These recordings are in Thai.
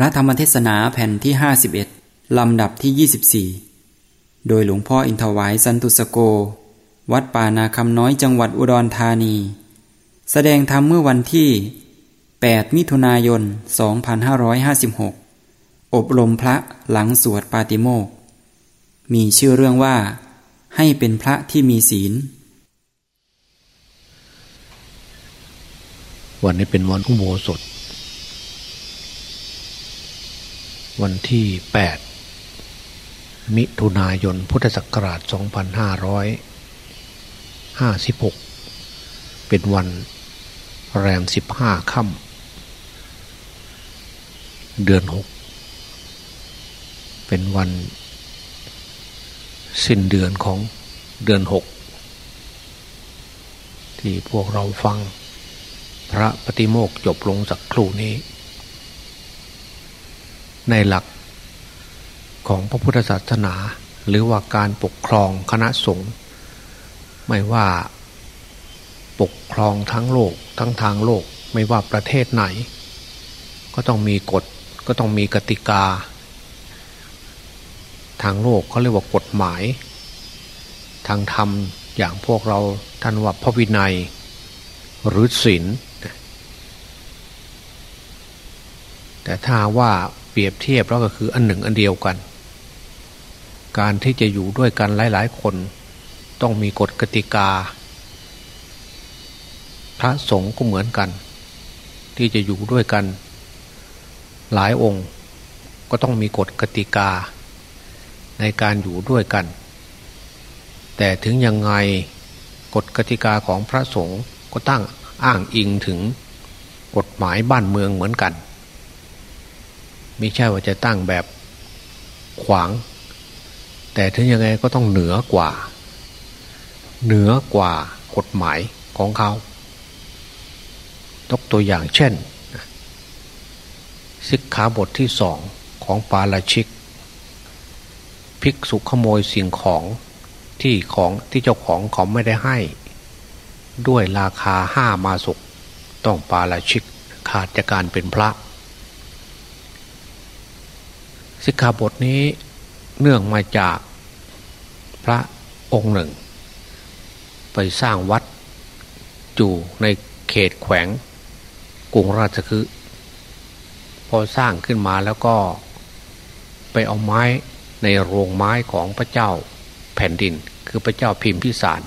ระธรรมเทศนาแผ่นที่ 51 ลำดับที่ 24 โดยหลวงพ่ออินทวายสันตุสโก วัดป่านาคำน้อยจังหวัดอุดรธานี แสดงธรรมเมื่อวันที่ 8 มิถุนายน 2556 อบรมพระหลังสวดปาติโมก มีชื่อเรื่องว่า ให้เป็นพระที่มีศีล วันนี้เป็นวันอุโบสถ วันที่ 8 มิถุนายนพุทธศักราช 2556 เป็นวันแรม 15 ค่ำเดือน 6 เป็นวันสิ้นเดือนของเดือน 6 ที่พวกเราฟังพระปฏิโมกจบลงสักครู่นี้ ในหลักของพระพุทธศาสนา หรือว่าการปกครองคณะสงฆ์ไม่ว่าปกครองทั้งโลกทั้งทางโลกไม่ว่าประเทศไหน ก็ต้องมีกฎก็ต้องมีกติกา ทางโลกเขาเรียกว่ากฎหมาย ทางธรรมอย่างพวกเราท่านว่าพระวินัย หรือศีล แต่ถ้าว่าเปรียบเทียบแล้วก็คืออันหนึ่งอันเดียวกัน การที่จะอยู่ด้วยกันหลาย ๆ คน ต้องมีกฎกติกา พระสงฆ์ก็เหมือนกัน ที่จะอยู่ด้วยกัน หลายองค์ ก็ต้องมีกฎกติกา ในการอยู่ด้วยกัน แต่ถึงยังไงกฎกติกาของพระสงฆ์ก็ตั้งอ้างอิงถึงกฎหมายบ้านเมืองเหมือนกัน ไม่ใช่ว่าจะตั้งแบบขวาง แต่ถึงยังไงก็ต้องเหนือกว่า เหนือกว่ากฎหมายของเขาตกตัวอย่างเช่นสิกขาบทที่สองของปาราชิก ภิกษุขโมยสิ่งของที่ของที่เจ้าของเขาไม่ได้ให้ ด้วยราคาห้ามาสุกต้องปาราชิกขาดจากการเป็นพระ สิกขาบทนี้เนื่องมาจากพระองค์หนึ่ง ไปสร้างวัดอยู่ในเขตแขวงกรุงราชคฤห์พอสร้างขึ้นมาแล้วก็ไปเอาไม้ในโรงไม้ของพระเจ้าแผ่นดิน คือพระเจ้าพิมพิสาร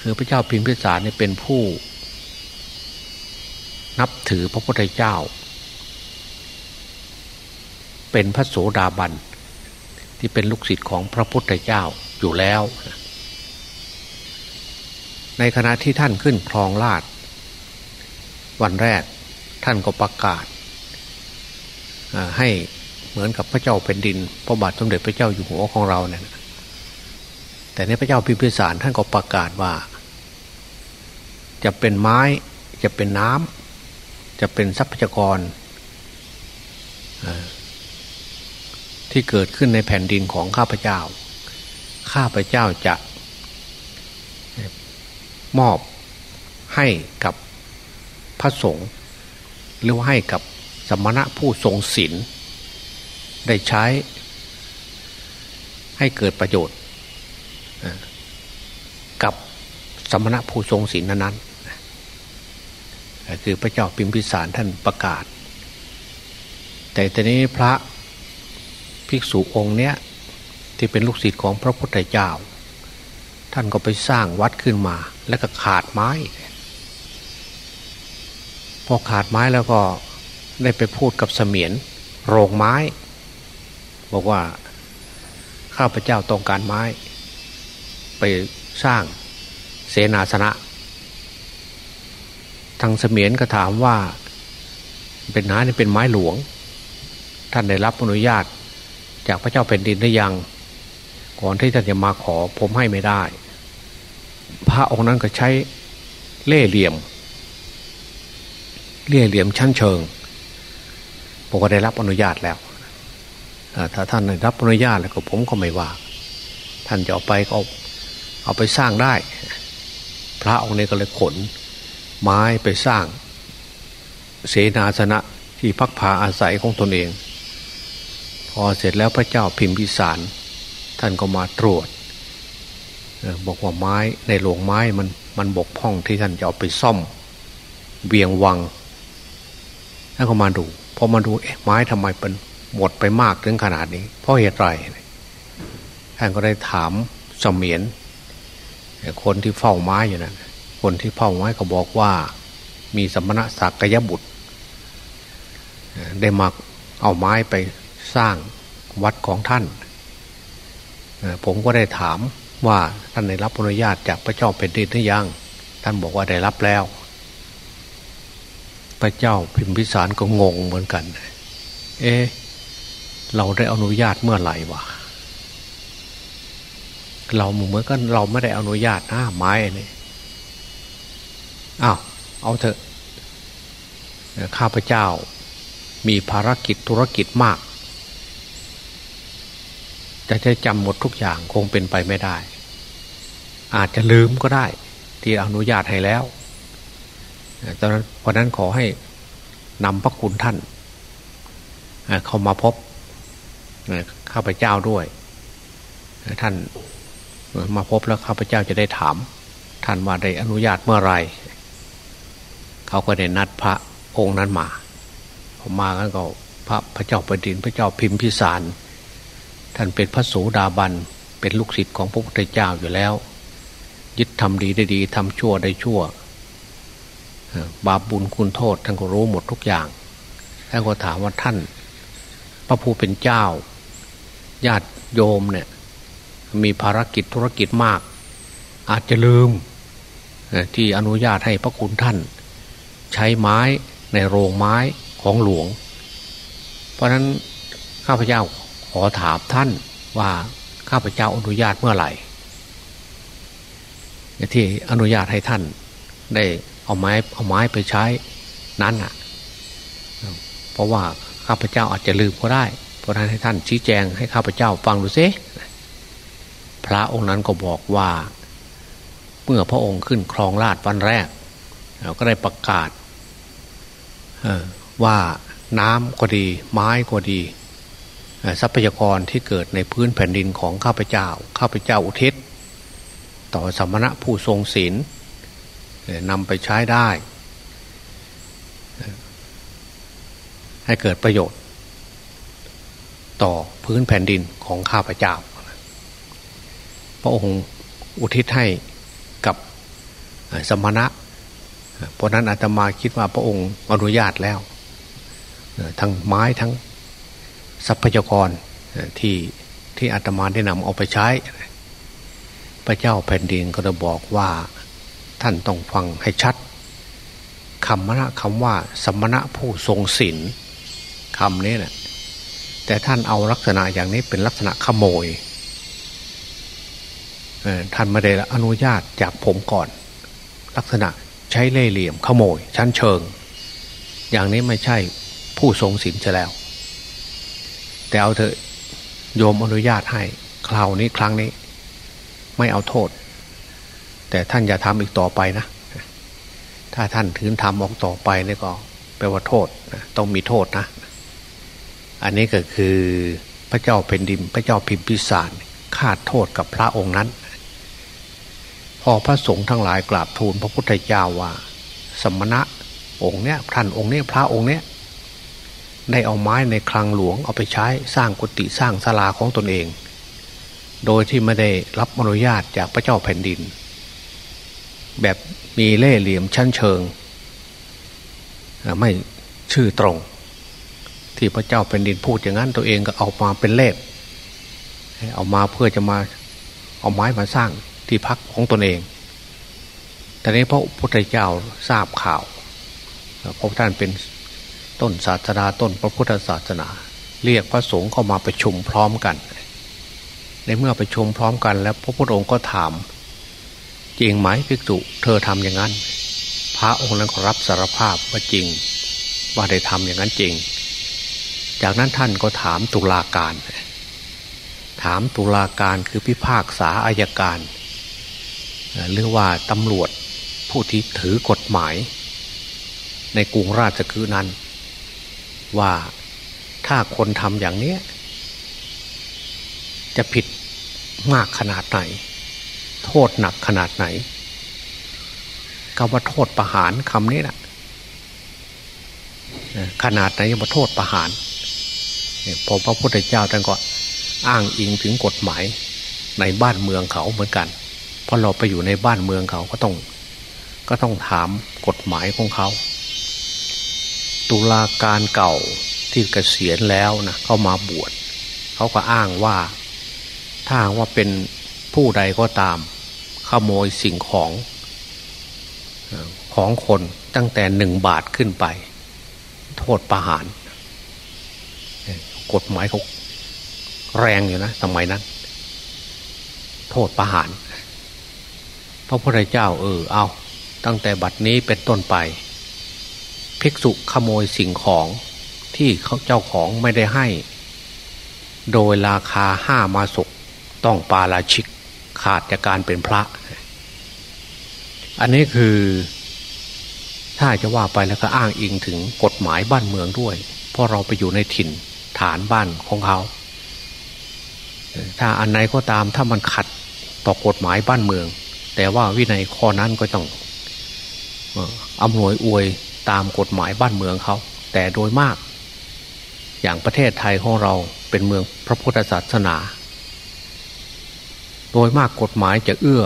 คือพระเจ้าพิมพิสารนี่เป็นผู้ นับถือพระพุทธเจ้า เป็นพระโสดาบัน ที่เป็นลูกศิษย์ของพระพุทธเจ้าอยู่แล้ว ในขณะที่ท่านขึ้นครองราชวันแรกท่านก็ประกาศให้เหมือนกับพระเจ้าแผ่นดิน พระบาทสมเด็จพระเจ้าอยู่หัวของเราเนี่ยแต่ในพระเจ้าพิมพิสารท่านก็ประกาศว่า จะเป็นไม้จะเป็นน้ำจะเป็นทรัพยากร ที่เกิดขึ้นในแผ่นดินของข้าพเจ้า ข้าพเจ้าจะ มอบให้กับพระสงฆ์หรือว่าให้กับสมณะผู้ทรงศีลได้ใช้ ให้เกิดประโยชน์ กับสมณะผู้ทรงศีลนั้นคือพระเจ้าพิมพิสารท่านประกาศ แต่ตอนนี้พระ ภิกษุองค์เนี้ยที่เป็นลูกศิษย์ของพระพุทธเจ้า ท่านก็ไปสร้างวัดขึ้นมา แล้วก็ขาดไม้ พอขาดไม้แล้วก็ได้ไปพูดกับเสมียนโรงไม้ บอกว่าข้าพเจ้าต้องการไม้ ไปสร้างเสนาสนะ ทางเสมียนก็ถามว่าเป็นน้านี่เป็นไม้หลวง ท่านได้รับอนุญาต จากพระเจ้าแผ่นดินได้ยัง ก่อนที่ท่านจะมาขอผมให้ไม่ได้ พระองค์นั้นก็ใช้เล่เหลี่ยม เล่เหลี่ยมชั้นเชิงผมก็ได้รับอนุญาตแล้วถ้าท่านได้รับอนุญาตแล้วก็ผมก็ไม่ว่า ท่านจะเอาไปเอาเอาไปสร้างได้ พระองค์นี้ก็เลยขน ไม้ไปสร้าง เสนาสนะที่พักผาอาศัยของตนเอง พอเสร็จแล้วพระเจ้าพิมพิสาร ท่านก็มาตรวจบอกว่าไม้ในหลวงไม้มันมันบกพร่องที่ท่านจะเอาไปซ่อมเวียงวังท่านก็มาดูพอมาดูเอ๊ะไม้ทำไมเป็นหมดไปมากถึงขนาดนี้ เพราะเหตุไรท่านก็ได้ถามเสมียนคนที่เฝ้าไม้อยู่นั่นคนที่เฝ้าไม้ก็บอกว่า มีสมณะสักยบุตร ได้มาเอาไม้ไป สร้างวัดของท่าน ผมก็ได้ถามว่าท่านได้รับอนุญาตจากพระเจ้าเป็นดินหรือยัง ท่านบอกว่าได้รับแล้ว พระเจ้าพิมพิสารก็งงเหมือนกัน เอ๊เราได้อนุญาตเมื่อไหร่วะเราเหมือนกันเราไม่ได้อนุญาตนะไม้เนี่ยอ้าวเอาเถอะข้าพเจ้ามีภารกิจธุรกิจมาก จะใช้จำหมดทุกอย่างคงเป็นไปไม่ได้ อาจจะลืมก็ได้ ที่อนุญาตให้แล้วตอนนั้นเพราะนั้นขอให้นำพระคุณท่านเข้ามาพบข้าพเจ้าด้วย ท่านมาพบแล้วข้าพเจ้าจะได้ถาม ท่านว่าได้อนุญาตเมื่อไรเขาก็ได้นัดพระองค์นั้นมาพอมากันก็พระพระเจ้าประดินพระเจ้าพิมพิสาร ท่านเป็นพระโสดาบันเป็นลูกศิษย์ของพระพุทธเจ้าอยู่แล้ว ยึดทำดีได้ดีทำชั่วได้ชั่ว บาปบุญคุณโทษท่านก็รู้หมดทุกอย่างท่านก็ถามว่าท่าน พระผู้เป็นเจ้า ญาติโยมเนี่ยมีภารกิจธุรกิจมาก อาจจะลืมที่อนุญาตให้พระคุณท่าน ใช้ไม้ในโรงไม้ของหลวง เพราะนั้นข้าพเจ้าข ขอถามท่านว่าข้าพเจ้าอนุญาตเมื่อไหร่ ที่อนุญาตให้ท่านได้เอาไม้เอาไม้ไปใช้นั้นอะ เพราะว่าข้าพเจ้าอาจจะลืมก็ได้ เพราะนั้นให้ท่านชี้แจงให้ข้าพเจ้าฟังดูซิพระองค์นั้นก็บอกว่า เมื่อพระองค์ขึ้นครองราชวันแรกเราก็ได้ประกาศว่าน้ำก็ดี ไม้ก็ดี ทรัพยากรที่เกิดในพื้นแผ่นดินของข้าพเจ้า ข้าพเจ้าอุทิศ ต่อสมณะผู้ทรงศีลนำไปใช้ได้ ให้เกิดประโยชน์ ต่อพื้นแผ่นดินของข้าพเจ้า พระองค์อุทิศให้กับสมณะ เพราะนั้นอาตมาคิดว่าพระองค์อนุญาตแล้ว ทั้งไม้ทั้ง ทรัพยากรที่ที่อาตมาได้นำเอาไปใช้ พระเจ้าแผ่นดินก็จะบอกว่าท่านต้องฟังให้ชัดคำนะคำว่าสมณะผู้ทรงศีลคำนี้นะแต่ท่านเอาลักษณะอย่างนี้เป็นลักษณะขโมยท่านไม่ได้อนุญาตจากผมก่อน ลักษณะใช้เล่เหลี่ยมขโมยชั้นเชิง อย่างนี้ไม่ใช่ผู้ทรงศีลจะแล้ว แต่เอาเถอะโยมอนุญาตให้คราวนี้ครั้งนี้ ไม่เอาโทษ แต่ท่านอย่าทำอีกต่อไปนะ ถ้าท่านถืนทำออกต่อไปนี่ก็แปลว่าโทษต้องมีโทษนะ อันนี้ก็คือพระเจ้าเป็นดินพระเจ้าพิมพิสารคาดโทษกับพระองค์นั้น พอพระสงฆ์ทั้งหลายกราบทูลพระพุทธเจ้าว่า สมณะองค์เนี้ยท่านองค์เนี้ยพระองค์เนี้ย ได้เอาไม้ในคลังหลวงเอาไปใช้สร้างกุฏิสร้างศาลาของตนเอง โดยที่ไม่ได้รับอนุญาตจากพระเจ้าแผ่นดิน แบบมีเล่เหลี่ยมชั้นเชิง ไม่ชื่อตรง ที่พระเจ้าแผ่นดินพูดอย่างนั้นตัวเองก็เอามาเป็นเล่เอามาเพื่อจะมาเอาไม้มาสร้างที่พักของตนเอง แต่นี้พระพุทธเจ้าทราบข่าวพระท่านเป็น ต้นศาสนาต้นพระพุทธศาสนา เรียกพระสงฆ์เข้ามาประชุมพร้อมกัน ในเมื่อประชุมพร้อมกันแล้วพระพุทธองค์ก็ถาม จริงไหมภิกษุเธอทำอย่างนั้น พระองค์นั้นรับสารภาพว่าจริง ว่าได้ทำอย่างนั้นจริง จากนั้นท่านก็ถามตุลาการ ถามตุลาการคือพิพากษาอายการหรือว่าตำรวจผู้ที่ถือกฎหมาย ในกรุงราชคือนั้น ว่าถ้าคนทำอย่างนี้จะผิดมากขนาดไหน โทษหนักขนาดไหนคำว่าโทษประหารคำนี้นะขนาดไหนว่าโทษประหารพอพระพุทธเจ้าท่านก็อ้างอิงถึงกฎหมายในบ้านเมืองเขาเหมือนกัน เพราะเราไปอยู่ในบ้านเมืองเขาก็ต้อง ก็ต้องถามกฎหมายของเขา ตุลาการเก่าที่เกษียณแล้วนะเข้ามาบวชเขาก็อ้างว่า ถ้าว่าเป็นผู้ใดก็ตาม ขโมยสิ่งของของคนตั้งแต่หนึ่งบาทขึ้นไป โทษประหาร กฎหมายเขาแรงอยู่นะสมัยนั้น โทษประหาร พระพุทธเจ้าเออเอา ตั้งแต่บัดนี้เป็นต้นไป ภิกษุขโมยสิ่งของที่เขาเจ้าของไม่ได้ให้ โดยราคาห้ามาสุกต้องปาราชิกขาดจากการเป็นพระ อันนี้คือ ถ้าจะว่าไปแล้วก็อ้างอิงถึงกฎหมายบ้านเมืองด้วย เพราะเราไปอยู่ในถิ่นฐานบ้านของเขา ถ้าอันไหนก็ตามถ้ามันขัดต่อกฎหมายบ้านเมือง แต่ว่าวินัยข้อนั้นก็ต้องอำนวยอวย ตามกฎหมายบ้านเมืองเขา แต่โดยมาก อย่างประเทศไทยของเราเป็นเมืองพระพุทธศาสนา โดยมากกฎหมายจะเอื้อ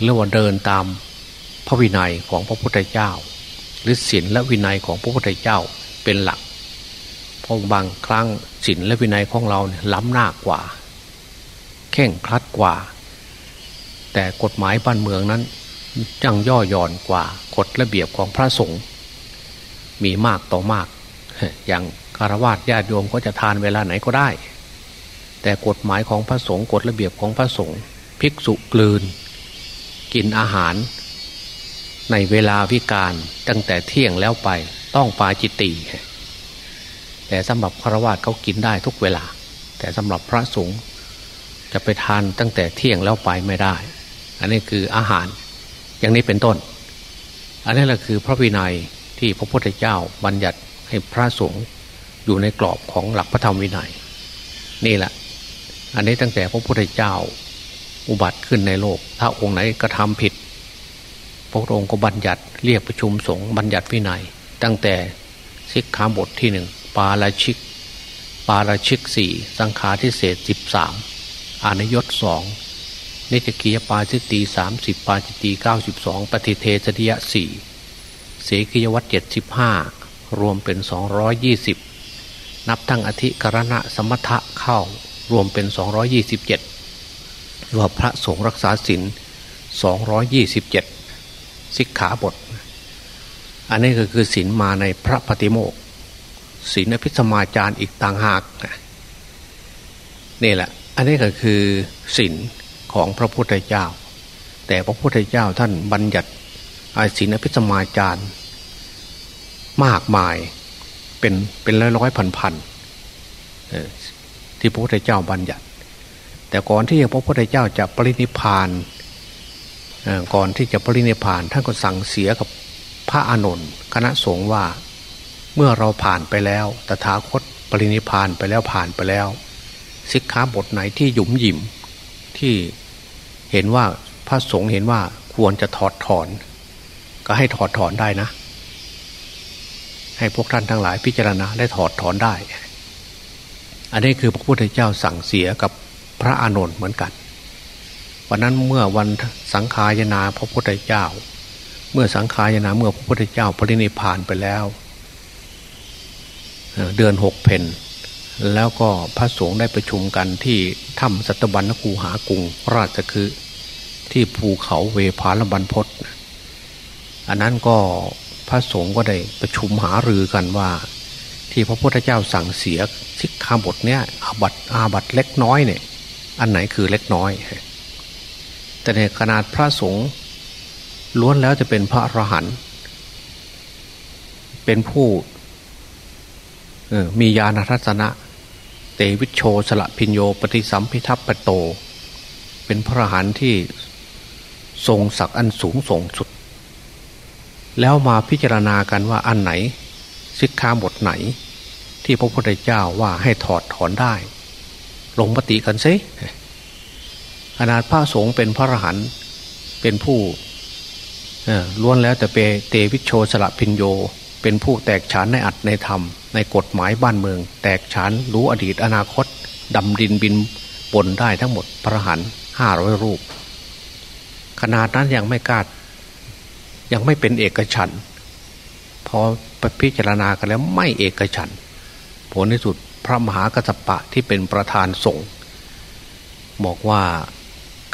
หรือว่าเดินตามพระวินัยของพระพุทธเจ้า หรือศีลและวินัยของพระพุทธเจ้าเป็นหลักเพราะบางครั้งศีลและวินัยของเราเนี่ยล้ำหน้ากว่าเข่งครัดกว่า แต่กฎหมายบ้านเมืองนั้น จังย่อหย่อนกว่ากฎระเบียบของพระสงฆ์มีมากต่อมาก อย่างคารวะญาติโยมก็จะทานเวลาไหนก็ได้ แต่กฎหมายของพระสงฆ์กฎระเบียบของพระสงฆ์ภิกษุกลืน กินอาหาร ในเวลาวิการตั้งแต่เที่ยงแล้วไปต้องปาจิตติแต่สำหรับฆราวาสเขากินได้ทุกเวลา แต่สำหรับพระสงฆ์จะไปทานตั้งแต่เที่ยงแล้วไปไม่ได้ อันนี้คืออาหาร อย่างนี้เป็นต้น อันนี้แหละคือพระวินัยที่พระพุทธเจ้าบัญญัติให้พระสงฆ์อยู่ในกรอบของหลักพระธรรมวินัย นี่แหละ อันนี้ตั้งแต่พระพุทธเจ้าอุบัติขึ้นในโลก ถ้าองค์ไหนกระทำผิด พระองค์ก็บัญญัติเรียกประชุมสงฆ์บัญญัติวินัย ตั้งแต่สิกขาบทที่หนึ่งปาราชิก ปาราชิกสี่สังฆาทิเศษสิบสามอานยศสอง นจกียปาจิตีสามสิบปาจิตีเก้าสิบสองปฏิเทสติยะสี่เสกิยวัตเจ็ดสิบห้ารวมเป็นสองร้อยยี่สิบนับทั้งอธิกรณะสมถะเข้ารวมเป็น227ว่าพระสงฆ์รักษาศีล227สิกขาบท อันนี้ก็คือศีลมาในพระปฏิโมกศีลอภิสมาจารย์อีกต่างหากนี่แหละ อันนี้ก็คือศีล ของพระพุทธเจ้า แต่พระพุทธเจ้าท่านบัญญัติศีลอภิสมาจารย์มากมายเป็นเป็นร้อยร้อยพันพันที่พระพุทธเจ้าบัญญัติ แต่ก่อนที่พระพุทธเจ้าจะปรินิพานก่อนที่จะปรินิพานท่านก็สั่งเสียกับพระอานนท์คณะสงฆ์ว่าเมื่อเราผ่านไปแล้ว ตถาคตปรินิพานไปแล้วผ่านไปแล้วสิกขาบทไหนที่หยุมหยิมที่ เห็นว่าพระสงฆ์เห็นว่าควรจะถอดถอน ก็ให้ถอดถอนได้นะ ให้พวกท่านทั้งหลายพิจารณาได้ถอดถอนได้ อันนี้คือพระพุทธเจ้าสั่งเสียกับพระอานนท์เหมือนกันวันนั้นเมื่อวันสังขายนาพระพุทธเจ้า เมื่อสังขายนาเมื่อพระพุทธเจ้าปรินิพานไปแล้ว เดือนหกเพน แล้วก็พระสงฆ์ได้ประชุมกันที่ถ้ำสัตบัญญคูหากรุงราชคือ ที่ภูเขาเวพาลบันพศอันนั้นก็พระสงฆ์ก็ได้ประชุมหารือกันว่า ที่พระพุทธเจ้าสั่งเสียสิกขาบทเนี้ยอาบัตอาบัตเล็กน้อยเนี่ย อันไหนคือเล็กน้อย แต่ในขนาดพระสงฆ์ล้วนแล้วจะเป็นพระอรหันต์เป็นผู้มีญาณทัศนะ เตวิชโชสละพิญโยปฏิสัมพิทัพปโต เป็นพระหันที่ทรงศักดิ์อันสูงส่งสุด แล้วมาพิจารณากันว่าอันไหนสิกขาบทไหน ที่พระพุทธเจ้าว่าให้ถอดถอนได้ ลงมติกันซิขนาดพระสงฆ์เป็นพระอรหันต์เป็นผู้ล้วนแล้วแต่เปเตวิชโชสละพินโย เป็นผู้แตกฉานในอัตในธรรม ในกฎหมายบ้านเมือง แตกฉานรู้อดีตอนาคตดำดินบินบนได้ทั้งหมดพระหันห้าร้อยรูป ขนาดนั้นยังไม่กล้ายังไม่เป็นเอกฉันพอพิจารณากันแล้วไม่เอกฉันผลที่สุดพระมหากัสปะที่เป็นประธานสงฆ์บอกว่า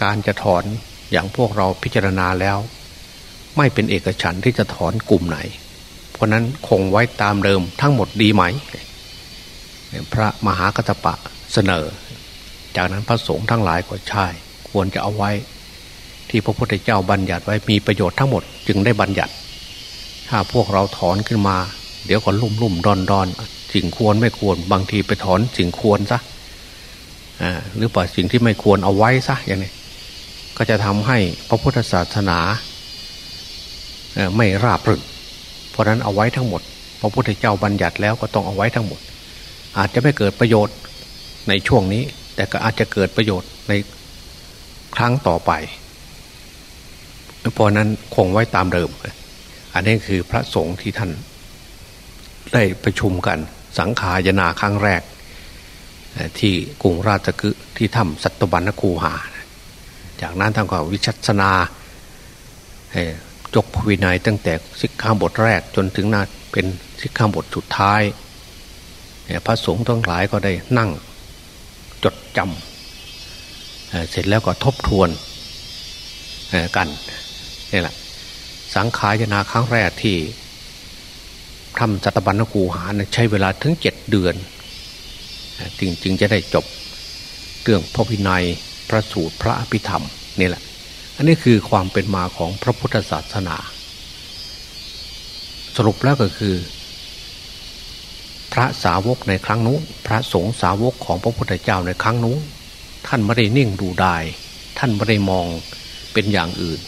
การจะถอนอย่างพวกเราพิจารณาแล้ว ไม่เป็นเอกฉันที่จะถอนกลุ่มไหน เพราะนั้นคงไว้ตามเดิมทั้งหมดดีไหม พระมหากัสปะเสนอ จากนั้นพระสงฆ์ทั้งหลายก็ใช่ ควรจะเอาไว้ ที่พระพุทธเจ้าบัญญัติไว้มีประโยชน์ทั้งหมดจึงได้บัญญัติ ถ้าพวกเราถอนขึ้นมา เดี๋ยวก็ลุ่มลุ่มดอนดอนสิ่งควรไม่ควรบางทีไปถอนสิ่งควรซะหรือว่าสิ่งที่ไม่ควรเอาไว้ซะอย่างนี้ก็จะทำให้พระพุทธศาสนาไม่ราบรื่น เพราะนั้นเอาไว้ทั้งหมดพระพุทธเจ้าบัญญัติแล้วก็ต้องเอาไว้ทั้งหมด อาจจะไม่เกิดประโยชน์ในช่วงนี้ แต่ก็อาจจะเกิดประโยชน์ในครั้งต่อไปเพราะนั้นคงไว้ตามเดิม อันนี้คือพระสงฆ์ที่ท่าน ได้ประชุมกัน สังขายนาครั้งแรก ที่กรุงราชกฤห์ที่ถ้ำสัตบัญญคูหา จากนั้นทางก็วิชัชนา จกพวินัยตั้งแต่สิกขาบทแรกจนถึงนาเป็นสิกขาบทสุดท้าย พระสงฆ์ทั้งหลายก็ได้นั่งจดจำเสร็จแล้วก็ทบทวนกันนี่แหละสังขายนาครั้งแรกที่ทำจัตบัญญูหาใช้เวลาถึงเจ็ดเดือนจึงจึงจะได้จบเรื่องพระวินัยพระสูตรพระอภิธรรมนี่แหละ อันนี้คือความเป็นมาของพระพุทธศาสนา สรุปแล้วก็คือ พระสาวกในครั้งนู้นพระสงฆ์สาวกของพระพุทธเจ้าในครั้งนู้นท่านไม่ได้นิ่งดูดาย ท่านไม่ได้มองเป็นอย่างอื่น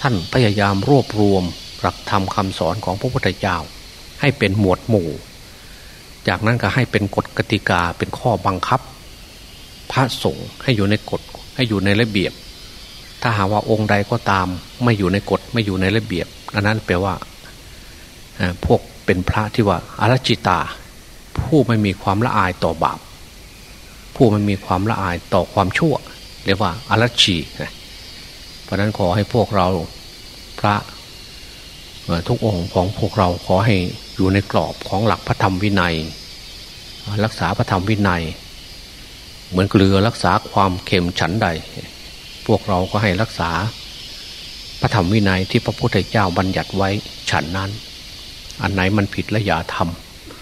ท่านพยายามรวบรวมหลักธรรมคำสอนของพระพุทธเจ้า ให้เป็นหมวดหมู่ จากนั้นก็ให้เป็นกฎกติกาเป็นข้อบังคับ พระสงฆ์ให้อยู่ในกฎให้อยู่ในระเบียบ ถ้าหาว่าองค์ใดก็ตาม ไม่อยู่ในกฎไม่อยู่ในระเบียบอันนั้นแปลว่าพวกเป็นพระที่ว่าอารจิตา ผู้ไม่มีความละอายต่อบาป ผู้ไม่มีความละอายต่อความชั่ว เรียกว่าอารชีเพราะนั้นขอให้พวกเราพระทุกองค์ของพวกเราขอให้อยู่ในกรอบของหลักพระธรรมวินัย รักษาพระธรรมวินัย เหมือนเกลือรักษาความเค็มฉันใด วกเราก็ให้รักษา พระธรรมวินัยที่พระพุทธเจ้าบัญญัติไว้ฉันนั้น อันไหนมันผิดและอย่าท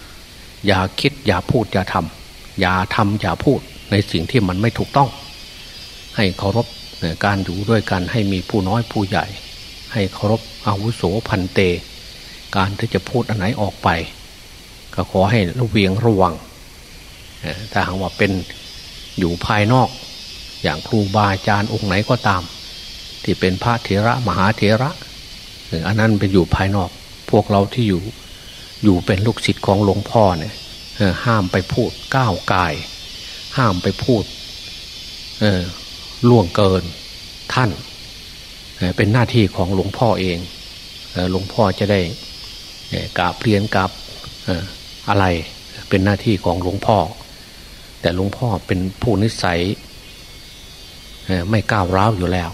ำอย่าคิดอย่าพูดอย่าทำอย่าทำอย่าพูดในสิ่งที่มันไม่ถูกต้อง ให้เคารพการอยู่ด้วยกันให้มีผู้น้อยผู้ใหญ่ ให้เคารพอาวุโสพันเต การที่จะพูดอันไหนออกไป ก็ขอให้ระเวียงระวังถ้าหากว่าเป็นอยู่ภายนอก อย่างครูบาอาจารย์องค์ไหนก็ตาม ที่เป็นพระเถระมหาเถระอันนั้นเป็นอยู่ภายนอก พวกเราที่อยู่อยู่เป็นลูกศิษย์ของหลวงพ่อเนี่ยห้ามไปพูดก้าวกาย ห้ามไปพูดล่วงเกินท่าน เป็นหน้าที่ของหลวงพ่อเองหลวงพ่อจะได้กาบเรียนกับอะไรเป็นหน้าที่ของหลวงพ่อ แต่หลวงพ่อเป็นผู้นิสัย ไม่ก้าวร้าวอยู่แล้ว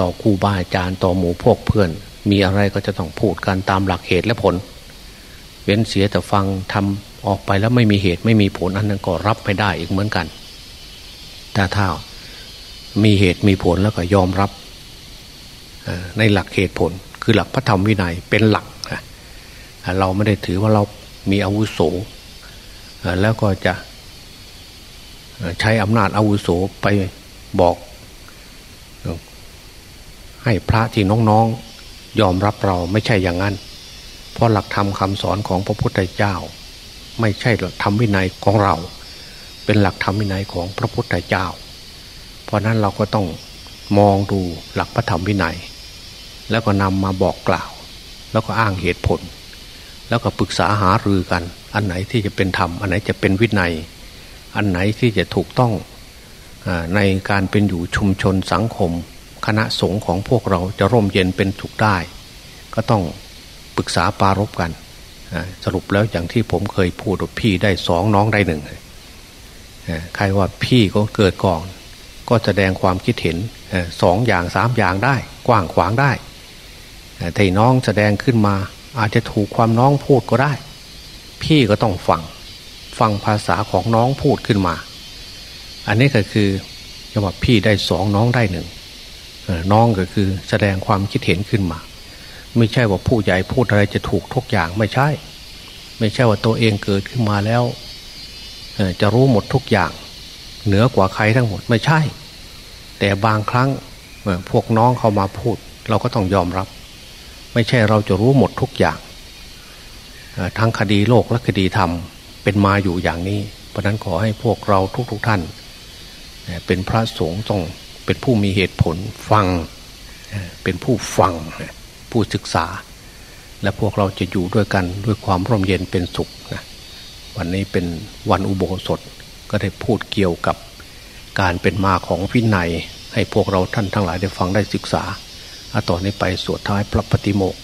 ต่อครูบาอาจารย์ต่อหมู่พวกเพื่อน มีอะไรก็จะต้องพูดกันตามหลักเหตุและผล เว้นเสียแต่ฟังทำออกไปแล้วไม่มีเหตุไม่มีผลอันนั้นก็รับไม่ได้อีกเหมือนกัน แต่ถ้ามีเหตุมีผลแล้วก็ยอมรับในหลักเหตุผล คือหลักพระธรรมวินัยเป็นหลัก เราไม่ได้ถือว่าเรามีอาวุโสแล้วก็จะใช้อำนาจอาวุโสไป บอก ให้พระที่น้องๆยอมรับเราไม่ใช่อย่างนั้น เพราะหลักธรรมคำสอนของพระพุทธเจ้า ไม่ใช่หลักธรรมวินัยของเรา เป็นหลักธรรมวินัยของพระพุทธเจ้า เพราะนั้นเราก็ต้องมองดูหลักพระธรรมวินัย แล้วก็นำมาบอกกล่าว แล้วก็อ้างเหตุผล แล้วก็ปรึกษาหารือกัน อันไหนที่จะเป็นธรรม อันไหนจะเป็นวินัย อันไหนที่จะถูกต้อง ในการเป็นอยู่ชุมชนสังคม คณะสงฆ์ของพวกเราจะร่มเย็นเป็นถูกได้ ก็ต้องปรึกษาปารบกัน สรุปแล้วอย่างที่ผมเคยพูดพี่ได้สองน้องได้หนึ่งใครว่าพี่ก็เกิดก่อน ก็แสดงความคิดเห็นสองอย่างสามอย่างได้ กว้างขวางได้แต่น้องแสดงขึ้นมา อาจจะถูกความน้องพูดก็ได้ พี่ก็ต้องฟังฟังภาษาของน้องพูดขึ้นมา อันนี้ก็คือจะว่าพี่ได้สองน้องได้หนึ่งน้องก็คือแสดงความคิดเห็นขึ้นมา ไม่ใช่ว่าผู้ใหญ่พูดอะไรจะถูกทุกอย่างไม่ใช่ ไม่ใช่ว่าตัวเองเกิดขึ้นมาแล้วจะรู้หมดทุกอย่าง เหนือกว่าใครทั้งหมดไม่ใช่ แต่บางครั้งพวกน้องเขามาพูด เราก็ต้องยอมรับ ไม่ใช่เราจะรู้หมดทุกอย่างทั้งคดีโลกและคดีธรรมเป็นมาอยู่อย่างนี้ เพราะนั้นขอให้พวกเราทุกๆทท่าน เป็นพระสงฆ์ต้องเป็นผู้มีเหตุผลฟัง เป็นผู้ฟังผู้ศึกษา และพวกเราจะอยู่ด้วยกันด้วยความร่มเย็นเป็นสุขนะวันนี้เป็นวันอุโบสถก็ได้พูดเกี่ยวกับการเป็นมาของวินัย ให้พวกเราท่านทั้งหลายได้ฟังได้ศึกษาต่อนนี้ไปสวดท้ายพระปฏิโมก